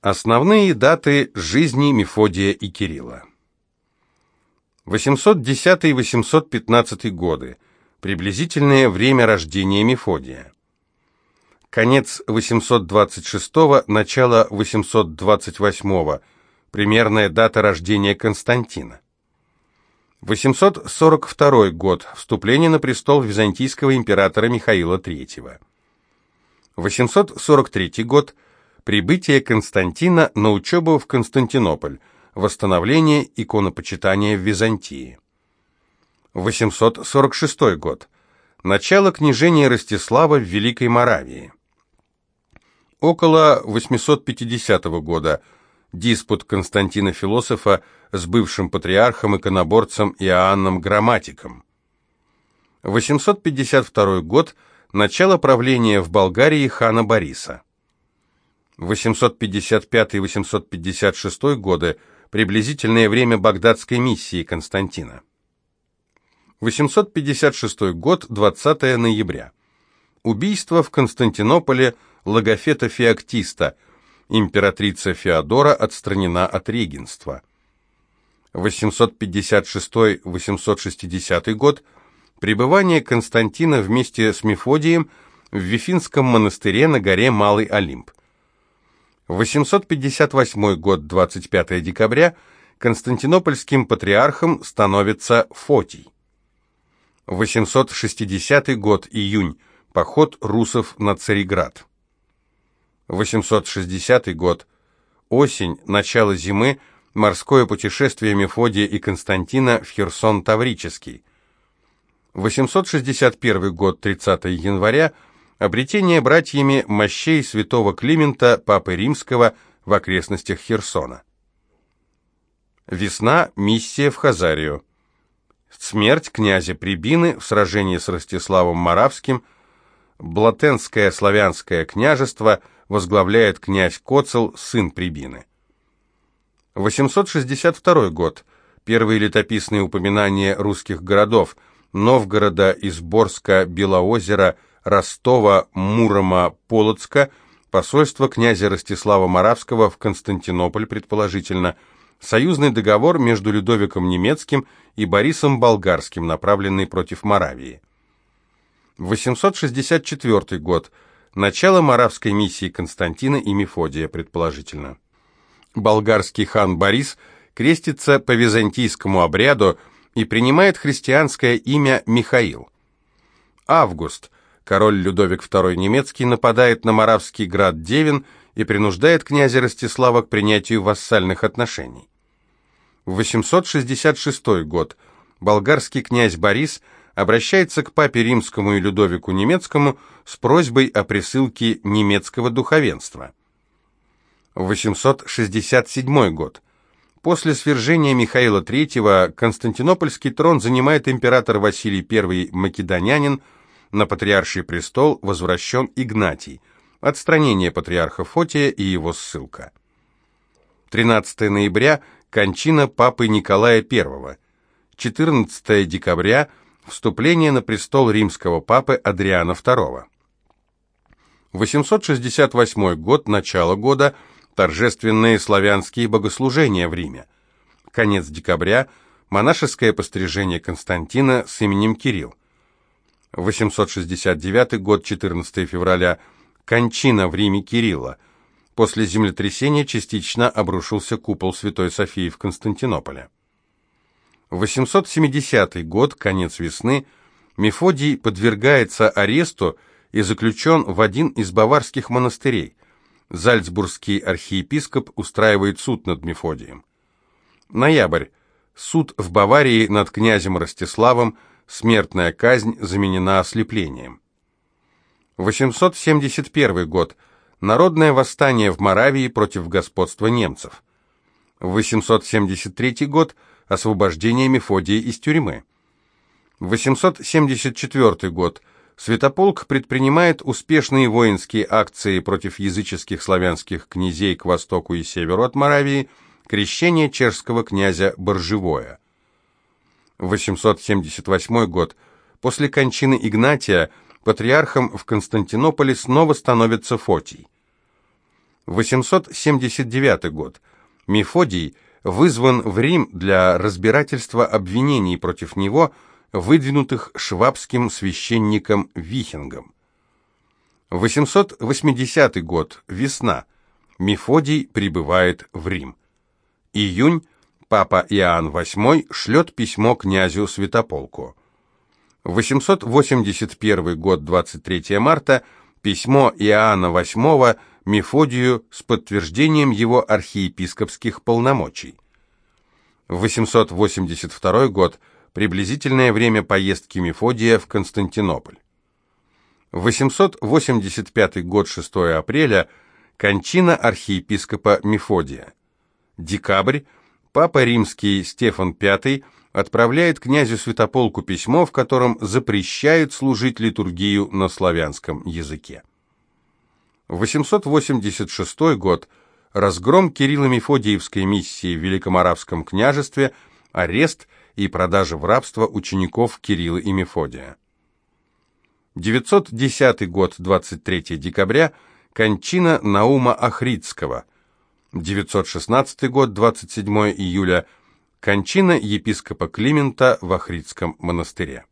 Основные даты жизни Мефодия и Кирилла. 810-815 годы. Приблизительное время рождения Мефодия. Конец 826-го, начало 828-го. Примерная дата рождения Константина. 842 год. Вступление на престол византийского императора Михаила III. 843 год. Прибытие Константина на учебу в Константинополь. Восстановление иконопочитания в Византии. 846 год. Начало княжения Ростислава в Великой Моравии. Около 850 года. Диспут Константина Философа с бывшим патриархом-иконоборцем Иоанном Грамматиком. 852 год. Начало правления в Болгарии хана Бориса. 855-856 годы. Приблизительное время багдадской миссии Константина. 856 год, 20 ноября. Убийство в Константинополе Логофета Феоктиста. Императрица Феодора отстранена от регенства. 856-860 год. Пребывание Константина вместе с Мефодием в Вифинском монастыре на горе Малый Олимп. 858 год, 25 декабря, константинопольским патриархом становится Фотий. 860 год, июнь, поход русов на Цареград. 860 год, осень, начало зимы, морское путешествие Мефодия и Константина в Херсон Таврический. 861 год, 30 января, обретение братьями мощей святого Климента, Папы Римского, в окрестностях Херсона. Весна, миссия в Хазарию. Смерть князя Прибины в сражении с Ростиславом Моравским. Блатенское славянское княжество возглавляет князь Коцел, сын Прибины. 862 год. Первые летописные упоминания русских городов Новгорода, Изборска, Белоозера – Ростова, Мурома, Полоцка, посольство князя Ростислава Моравского в Константинополь, предположительно, союзный договор между Людовиком Немецким и Борисом Болгарским, направленный против Моравии. 864 год. Начало моравской миссии Константина и Мефодия, предположительно. Болгарский хан Борис крестится по византийскому обряду и принимает христианское имя Михаил. Август – Король Людовик II немецкий нападает на Моравский град Девин и принуждает князя Ростислава к принятию вассальных отношений. В 866 год болгарский князь Борис обращается к папе римскому и Людовику немецкому с просьбой о присылке немецкого духовенства. 867 год. После свержения Михаила III Константинопольский трон занимает император Василий I Македонянин – на патриарший престол возвращен Игнатий, отстранение патриарха Фотия и его ссылка. 13 ноября – кончина папы Николая I, 14 декабря – вступление на престол римского папы Адриана II. 868 год, начало года – торжественные славянские богослужения в Риме. Конец декабря – монашеское пострижение Константина с именем Кирилл. 869 год, 14 февраля. Кончина в Риме Кирилла. После землетрясения частично обрушился купол Святой Софии в Константинополе. 870 год, конец весны. Мефодий подвергается аресту и заключен в один из баварских монастырей. Зальцбургский архиепископ устраивает суд над Мефодием. Ноябрь. Суд в Баварии над князем Ростиславом – Смертная казнь заменена ослеплением. 871 год. Народное восстание в Моравии против господства немцев. 873 год. Освобождение Мефодия из тюрьмы. 874 год. Святополк предпринимает успешные воинские акции против языческих славянских князей к востоку и северу от Моравии, крещение чешского князя Боржевое. 878 год. После кончины Игнатия патриархом в Константинополе снова становится Фотий. 879 год. Мефодий вызван в Рим для разбирательства обвинений против него, выдвинутых швабским священником Вихингом. 880 год. Весна. Мефодий прибывает в Рим. Июнь. Папа Иоанн VIII шлет письмо князю Святополку. 881 год, 23 марта. Письмо Иоанна VIII Мефодию с подтверждением его архиепископских полномочий. 882 год. Приблизительное время поездки Мефодия в Константинополь. 885 год, 6 апреля. Кончина архиепископа Мефодия. Декабрь. Папа римский Стефан V отправляет князю Святополку письмо, в котором запрещает служить литургию на славянском языке. 886 год. Разгром Кирилло-Мефодиевской миссии в Великоморавском княжестве, арест и продажа в рабство учеников Кирилла и Мефодия. 910 год, 23 декабря. Кончина Наума Ахридского. 916 год, 27 июля. Кончина епископа Климента в Ахридском монастыре.